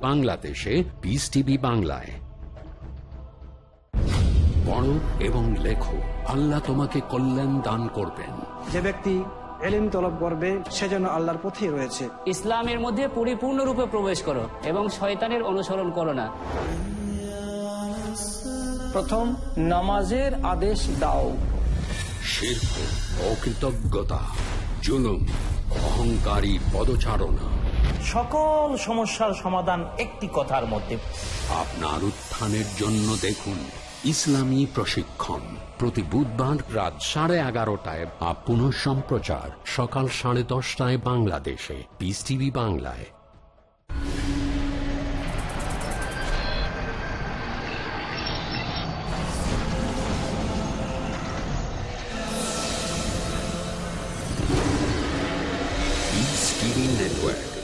বাংলাদেশে piece TV বাংলায়। পড়ো এবং লেখো আল্লাহ তোমাকে কল্যাণ দান করবেন। যে ব্যক্তি এলিম তলব করবে সে যেন আল্লাহর পথেই রয়েছে। ইসলামের মধ্যে পরিপূর্ণরূপে প্রবেশ করো এবং শয়তানের অনুসরণ করো না। প্রথম নামাজের আদেশ দাও। শিল্প অকৃতজ্ঞতা জুলুম অহংকারী পদচারণা। সকল সমস্যার সমাধান একটি কথার মধ্যে। আপনার উত্থানের জন্য দেখুন ইসলামী প্রশিক্ষণ। প্রতি বুধবার রাত সাড়ে এগারোটায় বা পুনঃ সম্প্রচার সকাল সাড়ে দশটায় বাংলাদেশে। পিস টিভি বাংলায়। Network,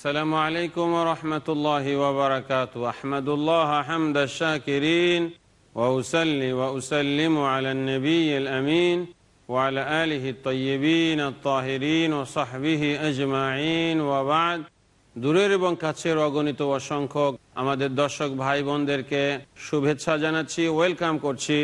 السلام عليكم ورحمة الله وبركاته أحمد الله حمد الشاكرين وأسلي وأسلم على النبي الأمين وعلى آله الطيبين الطاهرين وصحبه أجمعين وبعد দূরের এবং কাছের অগণিত অসংখ্য আমাদের দর্শক ভাই বোনদেরকে শুভেচ্ছা জানাচ্ছি ওয়েলকাম করছি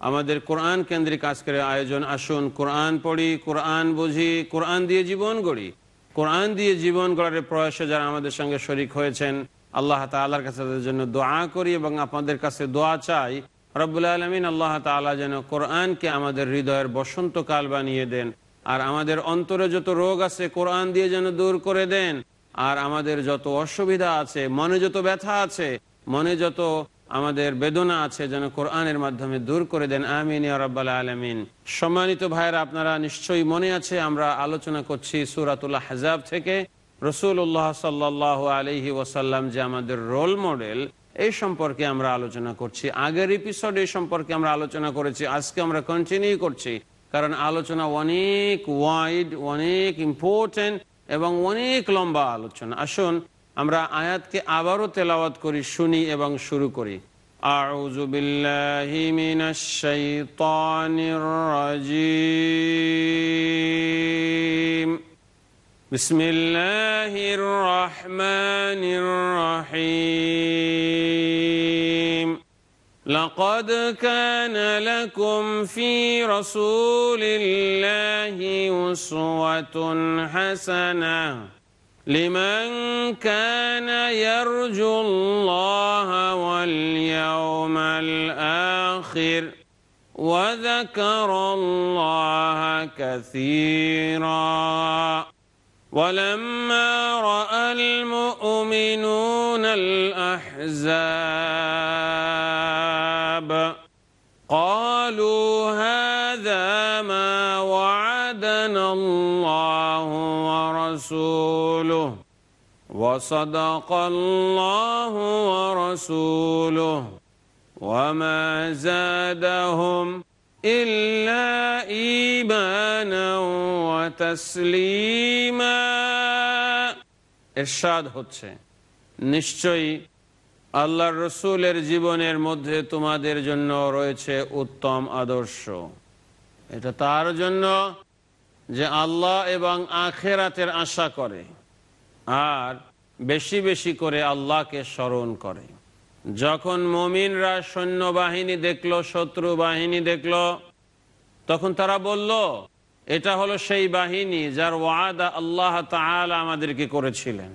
আমাদের কোরআন কেন্দ্রিক আজকের আয়োজন আসুন কোরআন পড়ি কোরআন বুঝি কোরআন দিয়ে জীবন গড়ি কোরআন দিয়ে জীবন গড়ার প্রয়াসে যারা আমাদের সঙ্গে শরিক হয়েছেন, আল্লাহ তাল্লাহর কাছে তাদের জন্য দোয়া করি এবং আপনাদের কাছে দোয়া চাই, রব্বুল আলমিন আল্লাহ তালা যেন কোরআনকে আমাদের হৃদয়ের বসন্তকাল বানিয়ে দেন, আর আমাদের অন্তরে যত রোগ আছে কোরআন দিয়ে যেন দূর করে দেন, আর আমাদের যত অসুবিধা আছে, মনে যত ব্যথা আছে, মনে যত আমাদের বেদনা আছে, যেন কোরআনের মাধ্যমে দূর করে দেন। আমিন রব্বাল আলমিন। সম্মানিত ভাইয়েরা, আপনারা নিশ্চয়ই মনে আছে, আমরা আলোচনা করছি সুরাতুল্লাহ হাজাব থেকে। রসুল্লাহ সাল্লাহ আলহি ওসাল্লাম যে আমাদের রোল মডেল এই সম্পর্কে আমরা আলোচনা করছি। আগের এপিসোড এই সম্পর্কে আমরা আলোচনা করেছি, আজকে আমরা কন্টিনিউ করছি। কারণ আলোচনা অনেক ওয়াইড অনেক ইম্পর্টেন্ট এবং অনেক লম্বা আলোচনা। আসুন আমরা আয়াতকে আবারও তেলাওয়াত করি শুনি এবং শুরু করি أعوذ بالله من الشيطان الرجيم بسم الله الرحمن الرحيم لقد كان لكم في رسول الله أسوة حسنة لمن كان يرجو الله واليوم الآخر وذكر الله كثيرا ولما رأى المؤمنون الأحزاب ورسوله وصدق الله ورسوله وما زادهم إلا إيمانا وتسليما إرشاد হচ্ছে নিশ্চয়ই আল্লাহর রসুলের জীবনের মধ্যে তোমাদের জন্য রয়েছে উত্তম আদর্শ এটা তার জন্য যে আল্লাহ এবং আখেরাতের আশা করে, আর বেশি বেশি করে আল্লাহকে স্মরণ করে। যখন মমিনরা সৈন্যবাহিনী দেখল শত্রু বাহিনী দেখল, তখন তারা বলল, এটা হলো সেই বাহিনী যার ওয়াদা আল্লাহ তাআলা আমাদেরকে করেছিলেন।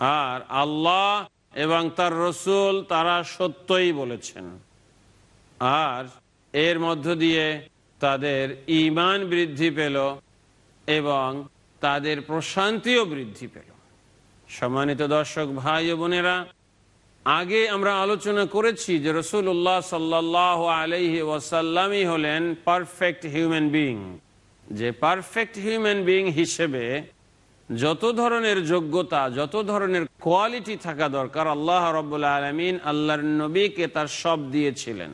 আর আল্লাহ এবং তার রসুল তারা সত্যই বলেছেন। আর এর মধ্য দিয়ে তাদের ইমান বৃদ্ধি পেল এবং তাদের প্রশান্তিও বৃদ্ধি পেল। সম্মানিত দর্শক ভাই ও বোনেরা, আগে আমরা আলোচনা করেছি যে রসুল্লাহ সাল্লাহ আলহি ওয়াসাল্লামই হলেন পারফেক্ট হিউম্যান বিং যে পারফেক্ট হিউম্যান বিং হিসেবে যত ধরনের যোগ্যতা, যত ধরনের কোয়ালিটি থাকা দরকার, আল্লাহ রব্বুল আলমিন আল্লাহর নবীকে তার সব দিয়েছিলেন।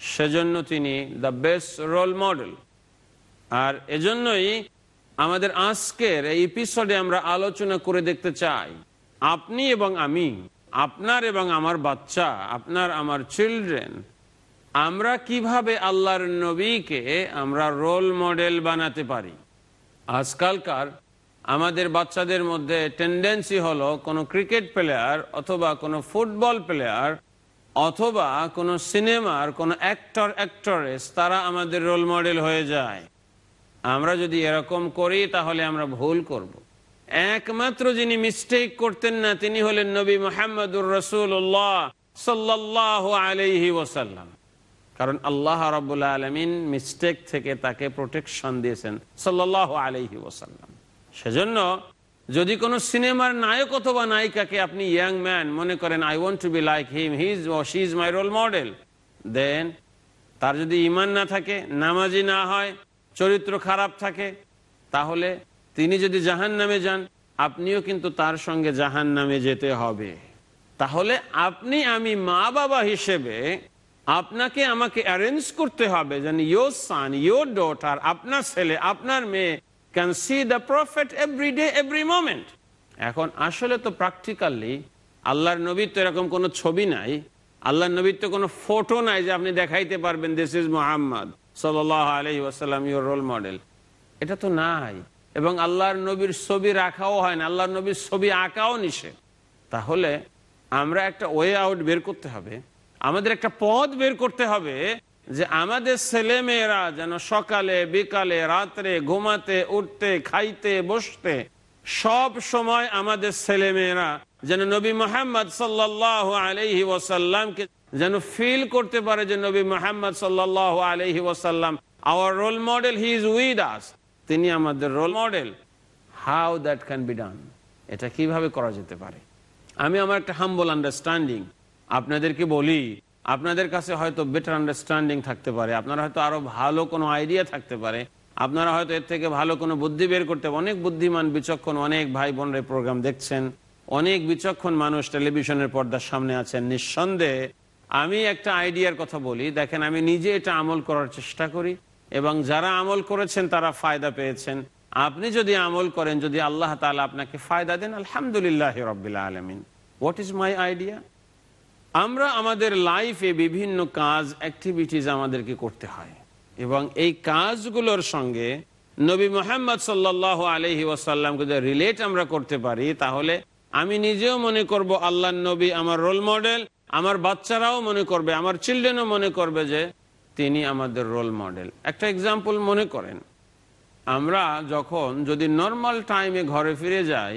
সেজন্য তিনি দ্য বেস্ট রোল মডেল আর এজন্যই আমাদের আজকের এই এপিসোডে আমরা আলোচনা করে দেখতে চাই। আপনি এবং আমি, আপনার এবং আমার বাচ্চা, আপনার, আমার চিলড্রেন আমরা কীভাবে আল্লাহর নবীকে আমরা রোল মডেল বানাতে পারি? আজকালকার আমাদের বাচ্চাদের মধ্যে টেন্ডেন্সি হলো কোনো ক্রিকেট প্লেয়ার অথবা কোনো ফুটবল প্লেয়ার অথবা কোনো সিনেমার, কোনো অ্যাক্টর অ্যাক্টরেস তারা আমাদের রোল মডেল হয়ে যায়। আমরা যদি এরকম করি, তাহলে আমরা ভুল করব। একমাত্র যিনি মিস্টেক করতেন না, তিনি হলেন নবী মোহাম্মদুর রসুল্লাহ সাল্লাহ আলহি ওসাল্লাম কারণ আল্লাহ রবুল্লা আলমিন মিস্টেক থেকে তাকে প্রোটেকশন দিয়েছেন সাল্লাহ আলহি ওসাল্লাম সেজন্য যদি কোনো সিনেমার নায়ক অথবা নায়িকাকে আপনি ইয়াং ম্যান মনে করেন I want to be like him his she is my role model then তার যদি ইমান না থাকে, নামাজি না হয়, চরিত্র খারাপ থাকে, তাহলে তিনি যদি জাহান নামে যান, আপনিও কিন্তু তার সঙ্গে জাহান নামে যেতে হবে। তাহলে আপনি আমি মা বাবা হিসেবে আপনাকে আমাকে অ্যারেঞ্জ করতে হবে যেন ইয়োর সান ইয়োর ডটার আপনার ছেলে, আপনার মেয়ে can see the prophet every day every moment এখন আসলে তো প্র্যাকটিক্যালি আল্লাহর নবীর তো এরকম কোনো ছবি নাই। আল্লাহর নবীর তো কোনো ফটো নাই যে আপনি দেখাইতে পারবেন দিস ইজ মোহাম্মদ সাল্লাহ আলহি ওয়াসাল্লাম ইউর রোল মডেল এটা তো নাই। এবং আল্লাহর নবীর ছবি রাখাও হয় না, আল্লাহর নবীর ছবি আঁকাও নিষেধ। তাহলে আমরা একটা ওয়ে আউট বের করতে হবে। আমাদের একটা পথ বের করতে হবে যে আমাদের ছেলে মেয়েরা যেন সকালে, বিকালে, রাত্রে ঘুমাতে, উঠতে, খাইতে, বসতে, সব সময় আমাদের ছেলে মেয়েরা যেন নবী মোহাম্মদ সাল্লাহ আলহি যেন ফিল করতে পারে যে নবী মোহাম্মদ সাল্লাহ আলহি ওয়াসাল্লাম our role model he is with us তিনি আমাদের role model how that can be done এটা কীভাবে করা যেতে পারে? আমি আমার একটা হাম্বল আন্ডারস্ট্যান্ডিং আপনাদেরকে বলি আপনাদের কাছে হয়তো বেটার আন্ডারস্ট্যান্ডিং থাকতে পারে। আপনারা হয়তো আরও ভালো কোনো আইডিয়া থাকতে পারে। আপনারা হয়তো এর থেকে ভালো কোনো বুদ্ধি বের করতে অনেক বুদ্ধিমান, বিচক্ষণ অনেক ভাই বোনরা প্রোগ্রাম দেখছেন। অনেক বিচক্ষণ মানুষ টেলিভিশনের পর্দার সামনে আছেন। নিঃসন্দেহে আমি একটা আইডিয়ার কথা বলি। দেখেন, আমি নিজে এটা আমল করার চেষ্টা করি এবং যারা আমল করেছেন, তারা ফায়দা পেয়েছেন। আপনি যদি আমল করেন, যদি আল্লাহ তালা আপনাকে ফায়দা দেন, আলহামদুলিল্লাহ রবিল্লা আলমিন। হোয়াট ইজ মাই আইডিয়া আমরা আমাদের লাইফে বিভিন্ন কাজ অ্যাক্টিভিটিস আমাদেরকে করতে হয়। এবং এই কাজগুলোর সঙ্গে নবী মোহাম্মদ সাল্লাহ আলহি ওয়াসাল্লামকে যদি রিলেট আমরা করতে পারি, তাহলে আমি নিজেও মনে করব আল্লাহ নবী আমার রোল মডেল আমার বাচ্চারাও মনে করবে, আমার চিলড্রেনও মনে করবে যে তিনি আমাদের রোল মডেল একটা এক্সাম্পল মনে করেন, আমরা যখন যদি নর্মাল টাইমে ঘরে ফিরে যাই,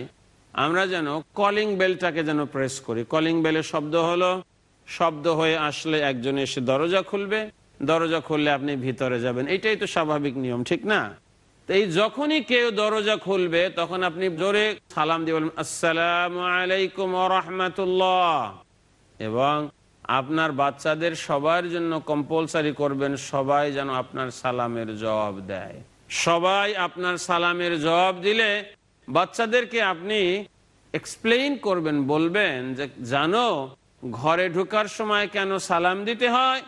আমরা যেন কলিং বেলটাকে যেন প্রেস করি। কলিং বেলের শব্দ হলো শব্দ হয়ে আসলে একজন এসে দরজা খুলবে। দরজা খুললে আপনি ভিতরে যাবেন। এটাই তো স্বাভাবিক নিয়ম, ঠিক না? তো এই যখনই কেউ দরজা খুলবে, তখন আপনি জোরে সালাম দিয়ে বলবেন, আসসালাম আলাইকুম রহমতুল্লাহ। এবং আপনার বাচ্চাদের সবার জন্য কম্পালসারি করবেন, সবাই যেন আপনার সালামের জবাব দেয়। সবাই আপনার সালামের জবাব দিলে বাচ্চাদেরকে আপনি এক্সপ্লেইন করবেন, বলবেন যে, জানো ঘরে ঢুকার সময় কেন সালাম দিতে হয়?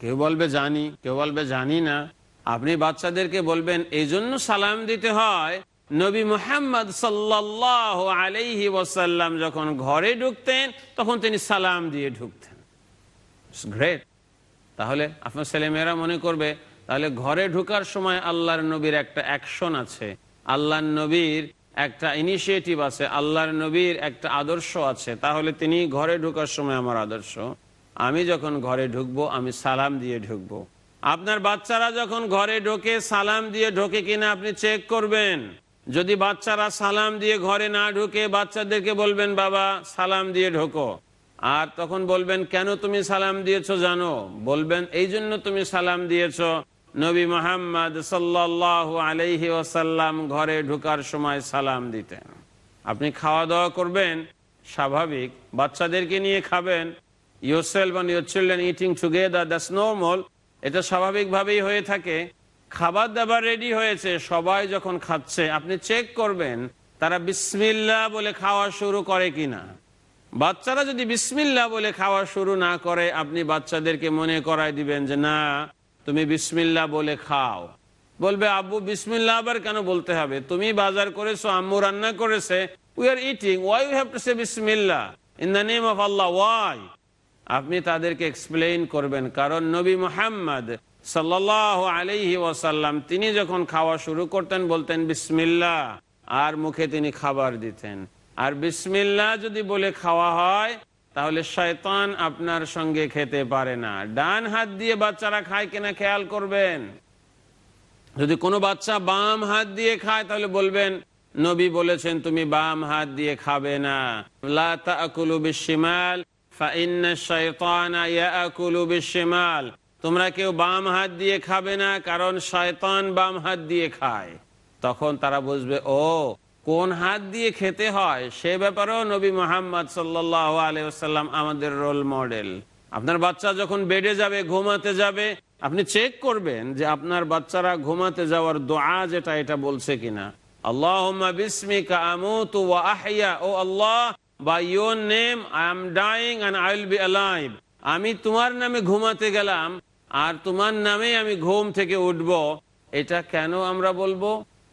কেউ বলবে জানি, কেউ বলবে জানি না। আপনি বাচ্চাদেরকে বলবেন এই জন্য সালাম দিতে হয়। নবী মোহাম্মদ সাল্লাহ আলাইহি ওয়াসাল্লাম যখন ঘরে ঢুকতেন, তখন তিনি সালাম দিয়ে ঢুকতেন। গ্রেট তাহলে আপনার ছেলেমেয়েরা মনে করবে, তাহলে ঘরে ঢুকার সময় আল্লাহর নবীর একটা অ্যাকশন আছে। আল্লাহর নবীর একটা ইনিশিয়েটিভ আছে, আল্লাহর নবীর একটা আদর্শ আছে, তাহলে তিনি ঘরে ঢুকার সময় আমার আদর্শ। আমি যখন ঘরে ঢুকবো, আমি সালাম দিয়ে ঢুকবো। আপনার বাচ্চারা যখন ঘরে ঢোকে, সালাম দিয়ে ঢোকে কিনা আপনি চেক করবেন। যদি বাচ্চারা সালাম দিয়ে ঘরে না ঢুকে, বাচ্চাদেরকে বলবেন, বাবা, সালাম দিয়ে ঢোকো। আর তখন বলবেন, কেন তুমি সালাম দিয়েছ জানো? বলবেন এই জন্য তুমি সালাম দিয়েছ। নবী মোহাম্মদ সাল্লাহ আলাইহি ওসাল্লাম ঘরে ঢুকার সময় সালাম দিতেন। আপনি খাওয়া দাওয়া করবেন, স্বাভাবিক। বাচ্চাদেরকে নিয়ে খাবেন। Your and your children eating together that's normal এটা স্বাভাবিকভাবেই হয়ে থাকে। খাবার দাবার রেডি হয়েছে, সবাই যখন খাচ্ছে, আপনি চেক করবেন, তারা বিসমিল্লা বলে খাওয়া শুরু করে কিনা। বাচ্চারা যদি বিসমিল্লা বলে খাওয়া শুরু না করে, আপনি বাচ্চাদেরকে মনে করাই দিবেন যে, না তুমি বিসমিল্লা বলে খাও। বলবে, আব্বু বিসমিল্লা আবার কেন বলতে হবে? তুমি বাজার করেছ, আম্মু রান্না করেছে we are eating why you have to say Bismillah in the name of Allah why আপনি তাদেরকে এক্সপ্লেইন করবেন, কারণ নবী মোহাম্মদ সাল্লাহ আলাইহি ওয়াসাল্লাম, তিনি যখন খাওয়া শুরু করতেন, বলতেন বিসমিল্লা আর মুখে তিনি খাবার দিতেন। আর বিসমিল্লা যদি বলে খাওয়া হয় তাহলে শয়তান আপনার সঙ্গে খেতে পারে না। ডান হাত দিয়ে বাচ্চারা খায় কিনা খেয়াল করবেন। যদি কোনো বাচ্চা বাম হাত দিয়ে খায়, তাহলে বলবেন, নবী বলেছেন তুমি বাম হাত দিয়ে খাবে না। তোমরা কেউ বাম হাত দিয়ে খাবে না, কারণ শয়তান বাম হাত দিয়ে খায়। তখন তারা বুঝবে, ও কোন হাত দিয়ে খেতে হয়, সে ব্যাপারেও নবী মোহাম্মদ সাল্লাহ আলাইসাল্লাম আমাদের রোল মডেল। আপনার বাচ্চা যখন বেডে যাবে, ঘুমাতে যাবে, আপনি চেক করবেন যে আপনার বাচ্চারা ঘুমাতে যাওয়ার দোয়া যেটা, এটা বলছে কিনা। আল্লাহ বিসমিকা আমুতু ও আল্লাহ your name I am dying and I will be alive আমি তোমার নামে ঘুমাতে গেলাম, আর তোমার নামে আমি ঘুম থেকে উঠব। এটা কেন আমরা বলব?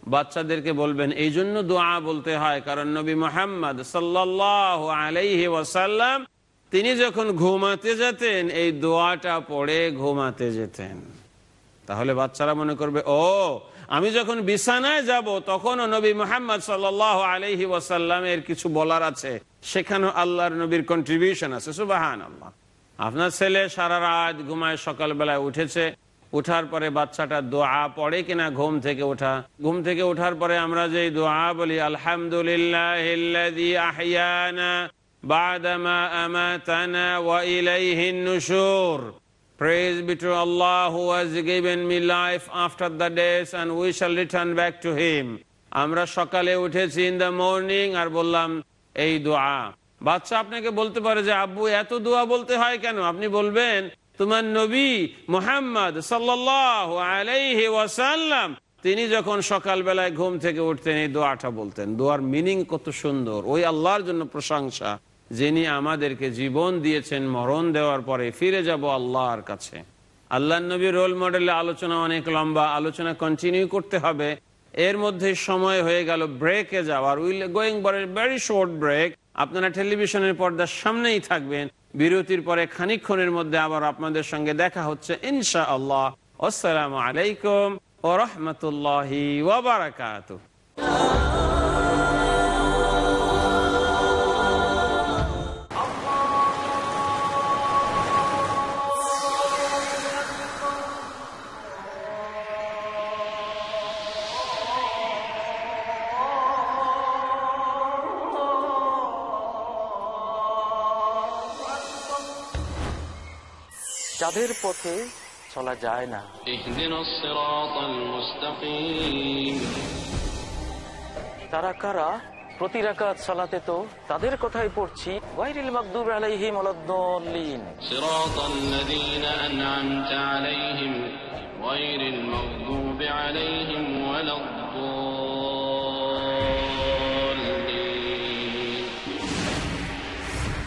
বাচ্চাদেরকে বলবেন এই জন্য দোয়া বলতে হয়। কারণ নবী মোহাম্মদ সাল্লাহ আলাইহি ওয়াসাল্লাম, তিনি যখন ঘুমাতে যেতেন, এই দোয়াটা পড়ে ঘুমাতে যেতেন। তাহলে বাচ্চারা মনে করবে, ও, আমি যখন বিছানায় যাব, তখনও নবী মোহাম্মদ সাল আলহি ওয়াসাল্লামের কিছু বলার আছে। সেখানেও আল্লাহর নবীর কন্ট্রিবিউশন আছে। আল্লাহ আপনার ছেলে সারা রাত ঘুমায়, সকালবেলায় উঠেছে। উঠার পরে বাচ্চাটা দোয়া পড়ে কিনা ঘুম থেকে ওঠা। ঘুম থেকে ওঠার পরে আমরা যে দোয়া বলি আলহামদুলিল্লাহ. আমরা সকালে উঠেছি ইন দ্য মর্নিং আর বললাম, এই দোয়া। বাচ্চা আপনাকে বলতে পারে যে, আব্বু, এত দোয়া বলতে হয় কেন? আপনি বলবেন তোমার নবী মোহাম্মদ সাল্লাহ তিনি যখন সকালবেলায় ঘুম থেকে উঠতেন, এই দোয়াটা বলতেন। দোয়ার মিনিং কত সুন্দর। ওই আল্লাহর জন্য প্রশংসা যিনি আমাদেরকে জীবন দিয়েছেন, মরণ দেওয়ার পরে ফিরে যাব আল্লাহর কাছে। আল্লাহ নবী রোল মডেলে আলোচনা অনেক লম্বা, আলোচনা কন্টিনিউ করতে হবে। এর মধ্যে সময় হয়ে গেল ব্রেকে যাওয়ার। Will going very short break আপনারা টেলিভিশনের পর্দার সামনেই থাকবেন। বিরতির পরে খানিক্ষণের মধ্যে আবার আপনাদের সঙ্গে দেখা হচ্ছে ইনশা আল্লাহ আসসালামু আলাইকুম ও রহমতুল্লাহ তাদের পথে চলা যায় না। তারা কারা? প্রতি কাজ চলাতে তো তাদের কথাই পড়ছি। গায়রুল মাগদুব আলাইহিম ওয়ালাদ-দাল্লিন সিরাতাল আলাইহিম গায়রুল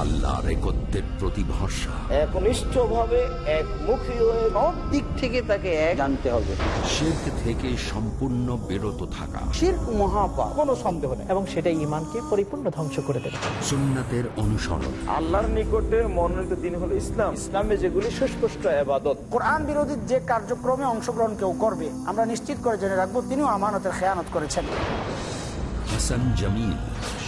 আল্লাহর একত্রের প্রতি ভরসা একনিষ্ঠ ভাবে একমুখী হয়ে সব দিক থেকে তাকে এক জানতে হবে। শির্ক থেকে সম্পূর্ণ বিরত থাকা। শির্ক মহাপাপ। কোনো সন্দেহ নেই। এবং সেটা ইমানকে পরিপূর্ণ ধ্বংস করে দেবে। সুন্নাতের অনুসরণ। আল্লাহর নিকটে মনোনীত দিন হলো ইসলাম। ইসলামে যেগুলি সুস্পষ্ট আবাদত কোরআন বিরোধী যে কার্যক্রমে অংশগ্রহণ কেউ করবে আমরা নিশ্চিত করে জেনে রাখব তিনিও আমানতের খেয়ানত করেছেন। Hasan Jamil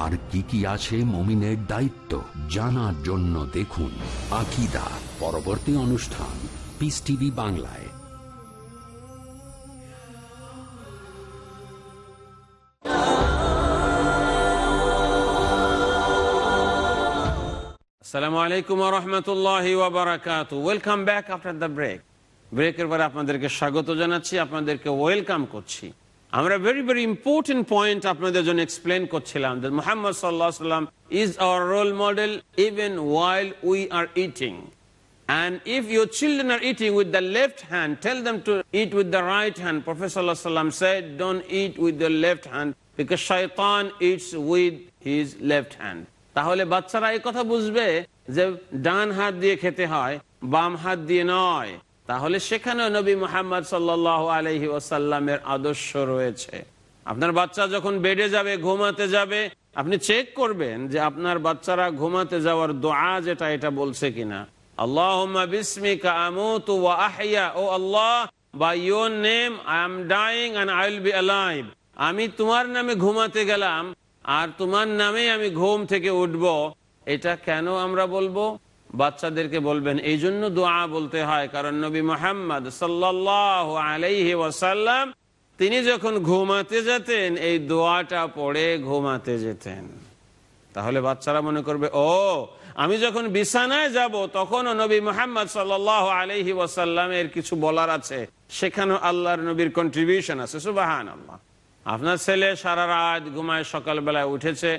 আর কি কি আছে মমিনের দায়িত্ব জানার জন্য দেখুন আকিদা, পরবর্তী অনুষ্ঠান পিস টিভি বাংলায়। আসসালামু আলাইকুম রহমতুল্লাহ welcome back after the break ব্রেকের পরে আপনাদেরকে স্বাগত জানাচ্ছি, আপনাদেরকে ওয়েলকাম করছি। আমরা ভেরি ভেরি ইম্পর্টেন্ট পয়েন্ট আপনাদের জন্য এক্সপ্লেন করছিলাম যে মোহাম্মদ সাল্লাহ সাল্লাম is our role model even while we are eating And if your children are eating with the left hand, tell them to eat with the right hand. Prophet Sallallahu Alaihi Wasallam said, don't eat with the left hand because shaitan eats with his left hand. তাহলে বাচ্চারা এই কথা বুঝবে যে ডান হাত দিয়ে খেতে হয় বাম হাত দিয়ে নয় তাহলে সেখানে নবী মোহাম্মদ সাল্লাহ আলহি ওসাল্লামের আদর্শ রয়েছে। আপনার বাচ্চা যখন বেডে যাবে, ঘুমাতে যাবে, আপনি চেক করবেন যে আপনার বাচ্চারা ঘুমাতে যাওয়ার দোয়া যেটা, এটা বলছে কিনা. আমি তোমার নামে ঘুমাতে গেলাম আর তোমার নামে আমি ঘুম থেকে উঠব। এটা কেন আমরা বলব? বাচ্চাদেরকে বলবেন, এই জন্য দোয়া বলতে হয়, কারণ নবী মোহাম্মদ সাল্লাহ আলাইহি ওয়াসাল্লাম, তিনি যখন ঘুমাতে যেতেন, এই দোয়াটা পড়ে ঘুমাতে যেতেন। তাহলে বাচ্চারা মনে করবে, ও, আমি যখন বিছানায় যাব, তখনও নবী মোহাম্মদ সাল আলহি ওয়াসাল্লামের কিছু বলার আছে। সেখানেও আল্লাহর নবীর কন্ট্রিবিউশন আছে সুবাহান আল্লাহ আপনার ছেলে সারা রাত ঘুমায়, সকালবেলায় উঠেছে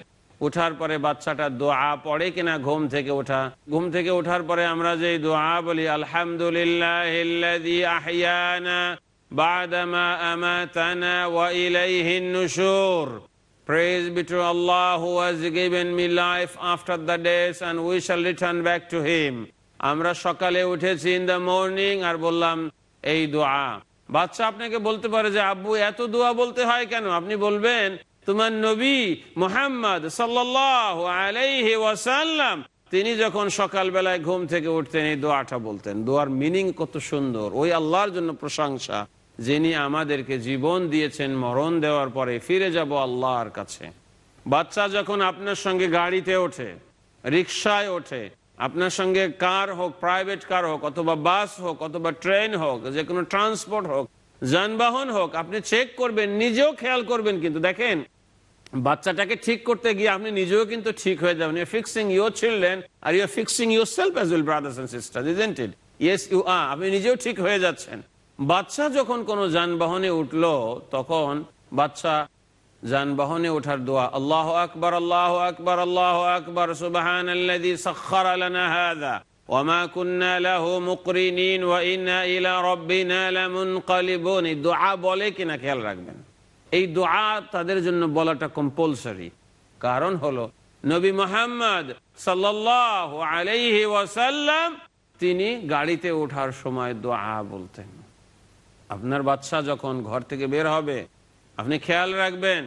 উঠার পরে বাচ্চাটা দোয়া পড়ে কিনা ঘুম থেকে ওঠা। ঘুম থেকে ওঠার পরে আমরা যে দোয়া বলি আলহামদুলিল্লাহ. আমরা সকালে উঠেছি ইন দ্য মর্নিং আর বললাম, এই দোয়া। বাচ্চা আপনাকে বলতে পারে যে, আব্বু, এত দোয়া বলতে হয় কেন? আপনি বলবেন তোমার নবী মোহাম্মদ সাল্লাহ তিনি যখন সকালবেলায় ঘুম থেকে উঠতেন, এই দোয়াটা বলতেন। দোয়ার মিনিং কত সুন্দর। ওই আল্লাহর জন্য প্রশংসা, যিনি আমাদেরকে জীবন দিয়েছেন, মরণ দেওয়ার পরে ফিরে যাব আল্লাহর কাছে। বাচ্চা যখন আপনার সঙ্গে গাড়িতে ওঠে রিক্সায় ওঠে, আপনার সঙ্গে কার হোক প্রাইভেট কার হোক, অথবা বাস হোক, অথবা ট্রেন হোক, যে কোনো ট্রান্সপোর্ট হোক যানবাহন হোক, আপনি চেক করবেন, নিজেও খেয়াল করবেন কিন্তু দেখেন, বাচ্চাটাকে ঠিক করতে গিয়ে আপনি নিজেও কিন্তু ঠিক হয়ে যাবেন। You fixing your children are you fixing yourself as well brothers and sister isn't it yes you uh আপনি নিজেও ঠিক হয়ে যাচ্ছেন। বাচ্চা যখন কোনো যানবাহনে উঠল, তখন বাচ্চা যানবাহনে ওঠার দোয়া, আল্লাহ আকবর আল্লাহ আকবর, আল্লাহ আলানা হাদা ওমা কুন্না লাহু মুকরিনিন ওয়া ইন্না ইলা রাব্বিনা এই দোয়া বলে কিনা খেয়াল রাখবেন। এই দোয়া তাদের জন্য বলাটা কম্পালসারি কারণ হলো, নবী মোহাম্মদ সাল্লাল্লাহু আলাইহি ওয়াসাল্লাম, তিনি গাড়িতে ওঠার সময় দোয়া বলতেন। আপনার বাচ্চা যখন ঘর থেকে বের হবে, আপনি খেয়াল রাখবেন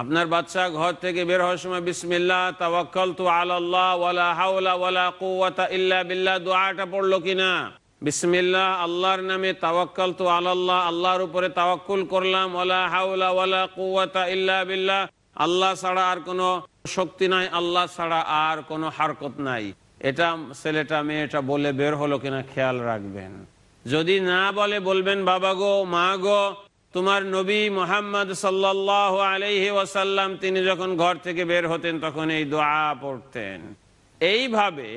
আপনার বাচ্চা ঘর থেকে বের হওয়ার সময় বিসমিল্লাহ তাওয়াক্কাল তু আল্লাহ ওয়ালা হাওলা ওয়ালা কুওয়াতা ইল্লা বিল্লাহ, দোয়াটা পড়ল কিনা? বিসমিল্লাহ, আল্লাহর নামে তাওয়াক্কাল তু আল্লাহ আল্লাহর উপরে তাওয়াক্কুল করলাম, ওয়ালা হাওলা ওয়ালা কুওয়াতা ইল্লা বিল্লাহ। আল্লাহ ছাড়া আর কোনো শক্তি নাই, আল্লাহ ছাড়া আর কোনো হারকত নাই। এটা ছেলেটা, মেয়েটা বলে বের হলো কিনা খেয়াল রাখবেন। যদি না বলে, বলবেন, বাবা গো, মা গো তোমার নবী মোহাম্মদ সাল্লাহ আলহি ওয়াসাল্লাম, তিনি যখন ঘর থেকে বের হতেন, তখন এই দোয়া পড়তেন। এইভাবে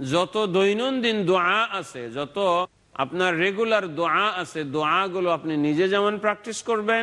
যত দৈনন্দিন দোয়া আছে, যত আপনার রেগুলার দোয়া আছে, দোয়াগুলো আপনি নিজে যেমন প্র্যাকটিস করবেন,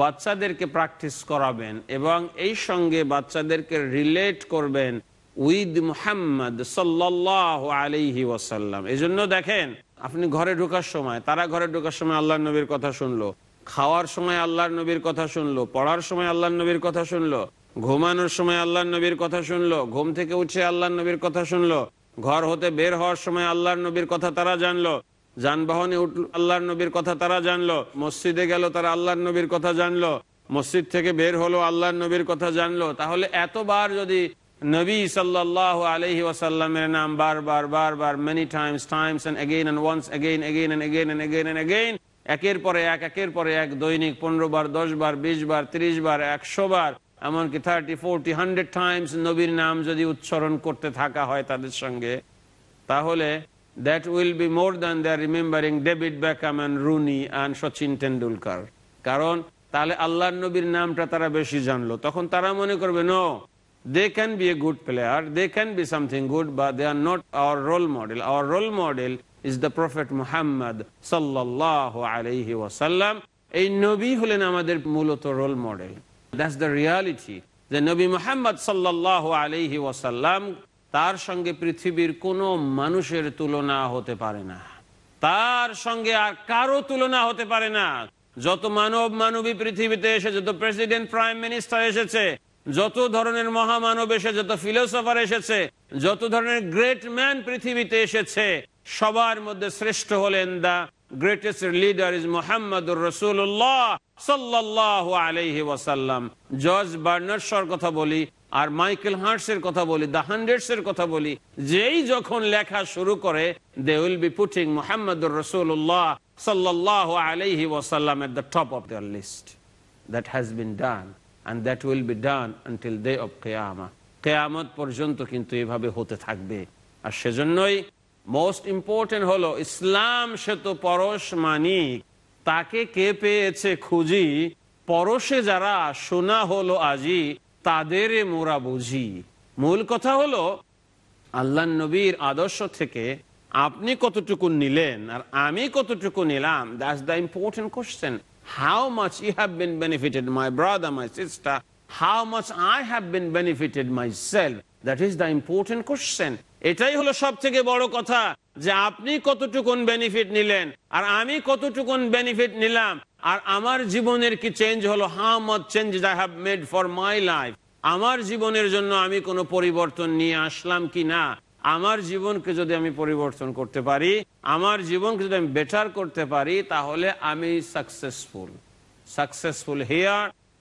বাচ্চাদেরকে প্র্যাকটিস করাবেন এবং এই সঙ্গে বাচ্চাদেরকে রিলেট করবেন উইদ মুহাম্মদ সাল্লাহ আলিহি ওয়াসাল্লাম। এই দেখেন, আপনি ঘরে ঢোকার সময়, তারা ঘরে ঢোকার সময় আল্লাহ নবীর কথা শুনলো। খাওয়ার সময় আল্লাহর নবীর কথা শুনলো, পড়ার সময় আল্লাহর নবীর কথা শুনলো, ঘুমানোর সময় আল্লাহর নবীর কথা শুনলো, ঘুম থেকে উঠে আল্লাহর নবীর কথা শুনলো, ঘর হতে বের হওয়ার সময় আল্লাহর নবীর কথা তারা জানলো, যানবাহনে উঠল আল্লাহর নবীর কথা তারা জানলো, মসজিদে গেল তারা আল্লাহর নবীর কথা জানলো, মসজিদ থেকে বের হলো আল্লাহর নবীর কথা জানলো। তাহলে এতবার যদি নবী সাল্লাহ আলহি ওয়াসাল্লামের নাম বার বার বার বার many times times and again and once again again and again and again and again একের পরে এক, একের পরে এক, দৈনিক পনেরো বার, দশ বার, বিশ বার, ত্রিশ বার, একশো বার, এমনকি থার্টি ফোরটি হান্ড্রেড টাইমস নবীর নাম যদি উচ্চারণ করতে থাকা হয় তাদের সঙ্গে, তাহলে that will be more than they are remembering David Beckham and Rooney and Sachin Tendulkar কারণ তাহলে আল্লাহর নবীর নামটা তারা বেশি জানলো। তখন তারা মনে করবে no they can be a good player they can be something good বা they are not our role model our role model is the prophet Muhammad সাল্লাহ আলহি ওয়াসাল্লাম এই নবী হলেন আমাদের মূলত role model that's the reality যে নবী মোহাম্মদ সাল্লাহ আলহি ওয়াসাল্লাম তার সঙ্গে পৃথিবীর কোনো মানুষের তুলনা হতে পারে না। তার সঙ্গে আর কারও তুলনা হতে পারে না। যত মানব মানবী পৃথিবীতে এসে, যত প্রেসিডেন্ট প্রাইম মিনিস্টার এসেছে, যত ধরনের মহামানব এসে, যত ফিলোসফার এসেছে, যত ধরনের গ্রেট ম্যান পৃথিবীতে এসেছে সবার মধ্যে শ্রেষ্ঠ হলেন দা গ্রেটেস্ট লিডার ইজ মোহাম্মদুর রসুল্লাহ সাল্লাহ আলহি ওয়াসাল্লাম। জর্জ বার্নার্সর কথা বলি আর মাইকেল হার্টসের কথা বলি দ্য হান্ড্রেডস এর কথা বলি, যেই যখন লেখা শুরু করে দে উইল বি পুটিং মোহাম্মদুর রসুল্লাহ সাল্লাহ আলহি ওয়াসাল্লাম at the top of their list that has been done and that will be done until day of কেয়ামা কেয়ামত পর্যন্ত কিন্তু এভাবে হতে থাকবে। আর সেজন্যই মোস্ট ইম্পর্টেন্ট হলো, ইসলাম সে তো পরশ মানিক তাকে কে পেয়েছে খুঁজি? পরশে যারা শোনা হলো আজি, তাদের মোরা বুঝি। মূল কথা হলো, আল্লাহ নবীর আদর্শ থেকে আপনি কতটুকু নিলেন আর আমি কতটুকু নিলাম? That's the important question how much you have been benefited my brother my sister how much I have been benefited myself that is the important question এটাই হলো সব থেকে বড় কথা যে আপনি কতটুকুন বেনিফিট নিলেন, আর আমি কতটুকুন বেনিফিট নিলাম, আর আমার জীবনের কি চেঞ্জ হলো how much change I have made for my life আমার জীবনের জন্য আমি কোনো পরিবর্তন নিয়ে আসলাম কি না? আমার জীবনকে যদি আমি পরিবর্তন করতে পারি, আমার জীবনকে যদি আমি বেটার করতে পারি, তাহলে আমি successful successful here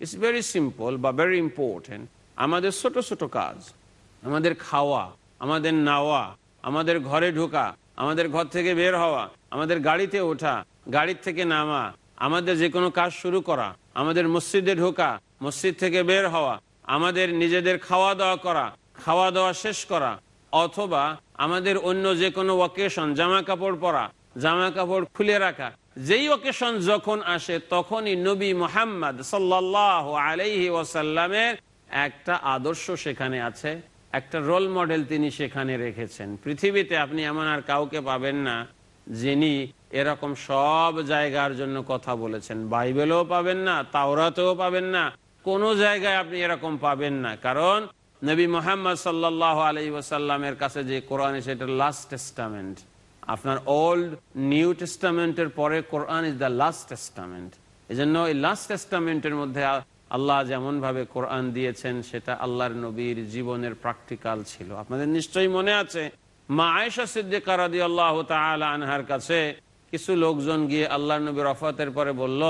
it's very simple বা ভেরি ইম্পর্টেন্ট আমাদের ছোট ছোট কাজ, আমাদের খাওয়া, আমাদের নাওয়া, আমাদের ঘরে ঢোকা, আমাদের ঘর থেকে বের হওয়া, আমাদের গাড়িতে ওঠা, গাড়ির থেকে নামা, আমাদের যে কোনো কাজ শুরু করা, আমাদের মসজিদে ঢোকা, মসজিদ থেকে বের হওয়া, আমাদের নিজেদের খাওয়া দাওয়া করা, খাওয়া দাওয়া শেষ করা, অথবা আমাদের অন্য যে কোনো ওকেশন জামা কাপড় পরা, জামা কাপড় খুলে রাখা যেই ওকেশন যখন আসে, তখনই নবী মোহাম্মদ সাল্লাহ আলাইহি ওয়াসাল্লামের একটা আদর্শ সেখানে আছে, একটা রোল মডেল তিনি সেখানে রেখেছেন। পৃথিবীতে আপনি এমন আর কাউকে পাবেন না যিনি এরকম সব জায়গার জন্য কথা বলেছেন। বাইবেলেও পাবেন না, তাওরাতেও পাবেন না, কোন জায়গায় আপনি এরকম পাবেন না। কারণ নবী মোহাম্মদ সাল্লাহ আলাই ওসাল্লামের কাছে যে কোরআন সেটা লাস্ট টেস্টামেন্ট আপনার ওল্ড নিউ টেস্টামেন্টের পরে Quran is the last testament এই জন্য এই লাস্ট টেস্টামেন্টের মধ্যে আল্লাহ যেমন ভাবে কোরআন দিয়েছেন, সেটা আল্লাহর নবীর জীবনের প্র্যাকটিক্যাল ছিল। আপনাদের নিশ্চয়ই মনে আছে, মা আয়েশা সিদ্দিকা রাদি আল্লাহ আনহার কাছে কিছু লোকজন গিয়ে আল্লাহ নবীর রফাতের পরে বলল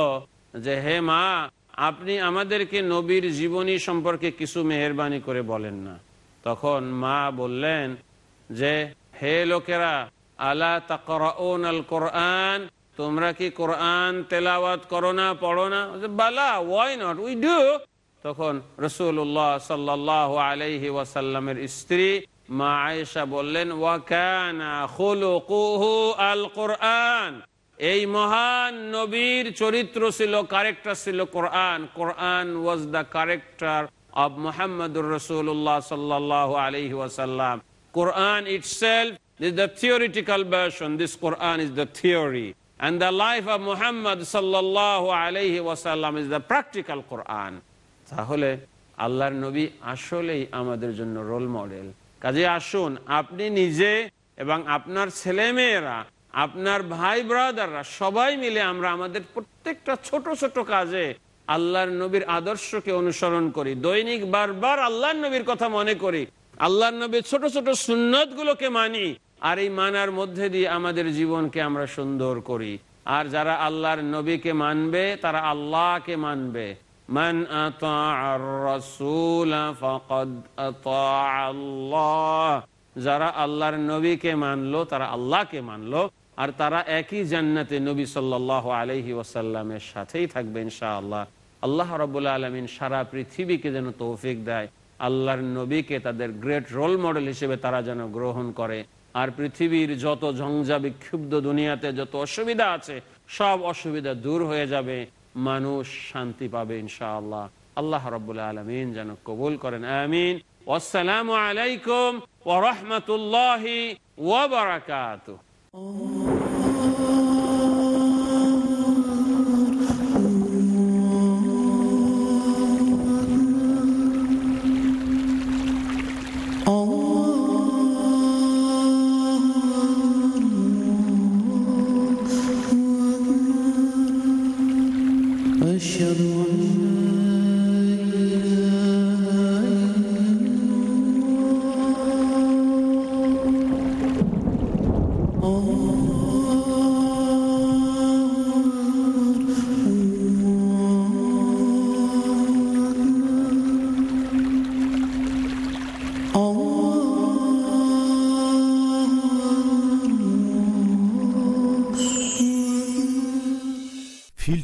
যে, হে মা, আপনি আমাদেরকে নবীর জীবনী সম্পর্কে কিছু মেহরবানি করে বলেন না। তখন মা বললেন যে, হে লোকেরা আলা তাকরাউন আল কোরআন? তোমরা কি কোরআন তেলাওয়াত করো না, পড়ো না? বালা ওয়াই নট উই ডু তখন রসুল্লাহ সাল্লাহ আলাইহি ওয়াসাল্লামের স্ত্রী মা আয়েশা বললেন ওয়াকানা আল কোরআন? এই মহান নবীর চরিত্র ছিল কারেক্টার ছিল Quran. Quran was the character of Muhammadur রসুল্লাহ alayhi wasallam. Quran itself is the theoretical version. This Quran is the theory. And the life of Muhammad sallallahu alayhi wasallam is the practical Quran. তাহলে আল্লাহর নবী আসলেই আমাদের জন্য role model কাজে আসুন, আপনি নিজে এবং আপনার ছেলেমেয়েরা, আপনার ভাই ব্রাদাররা সবাই মিলে আমরা আমাদের প্রত্যেকটা ছোট ছোট কাজে আল্লাহর নবীর আদর্শকে অনুসরণ করি দৈনিক বারবার আল্লাহর নবীর কথা মনে করি আল্লাহর নবীর ছোট ছোট সুন্নত গুলোকে মানি আর এই মানার মধ্যে দিয়ে আমাদের জীবনকে আমরা সুন্দর করি। আর যারা আল্লাহর নবীকে মানবে, তারা আল্লাহকে মানবে। মান আল্লাহ। যারা আল্লাহর নবীকে মানলো, তারা আল্লাহকে মানলো। আর তারা একই জান্নাতে নবী সাল্লাহ আলহি ওয়াসাল্লামের সাথেই থাকবে ইনশাআল্লাহ। আল্লাহ রবুল্লা আলমিন সারা পৃথিবীকে যেন তৌফিক দেয়। আল্লাহর নবীকে তাদের গ্রেট রোল মডেল হিসেবে তারা যেন গ্রহণ করে। আর পৃথিবীর যত ঝঞ্ঝা বিক্ষুব্ধ দুনিয়াতে যত অসুবিধা আছে, সব অসুবিধা দূর হয়ে যাবে। মানুষ শান্তি পাবে ইনশাআল্লাহ। আল্লাহ রবুল্লা আলমিন যেন কবুল করেন। আমিন। আসসালামু আলাইকুম ওরি ও বারাকাত Oh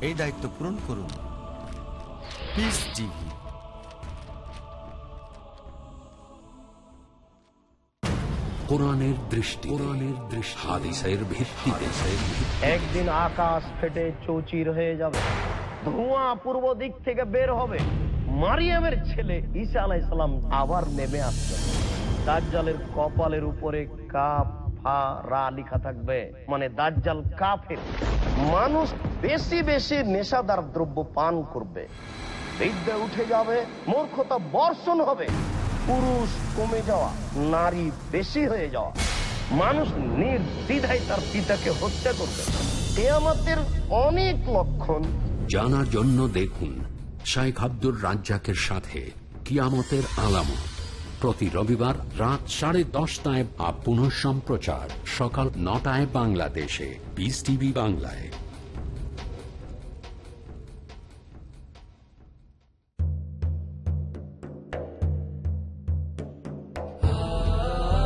এই দায়িত্ব পূরণ করুন। পিস টিভি কোরআনের দৃষ্টি কোরআনের দৃষ্টি। হাদিসের ভিত্তিতে একদিন আকাশ ফেটে চৌচির হয়ে যাবে। ধোঁয়া পূর্ব দিক থেকে বের হবে। মারিয়ামের ছেলে ঈসা আলাইসালাম আবার নেমে আসবে। দাজ্জালের কপালের উপরে কাপ ফা রা লিখা থাকবে। মানে দাজ্জাল কাফের। মানুষ বেশি বেশি নেশাদার দ্রব্য পান করবে। বিদ্যা উঠে যাবে, মূর্খতা বর্ষণ হবে। পুরুষ কমে যাওয়া, নারী বেশি হয়ে যাওয়া। মানুষ নির্দ্বিধায় তার পিতাকে হত্যা করবে। আমাদের অনেক লক্ষণ। জানার জন্য দেখুন শাইখ আব্দুর রাজ্জাকের সাথে কিয়ামতের আলামত। প্রতি রবিবার রাত সাড়ে দশটায় আপ সম্প্রচার সকাল নটায় বাংলাদেশে। বিস টিভি বাংলায়।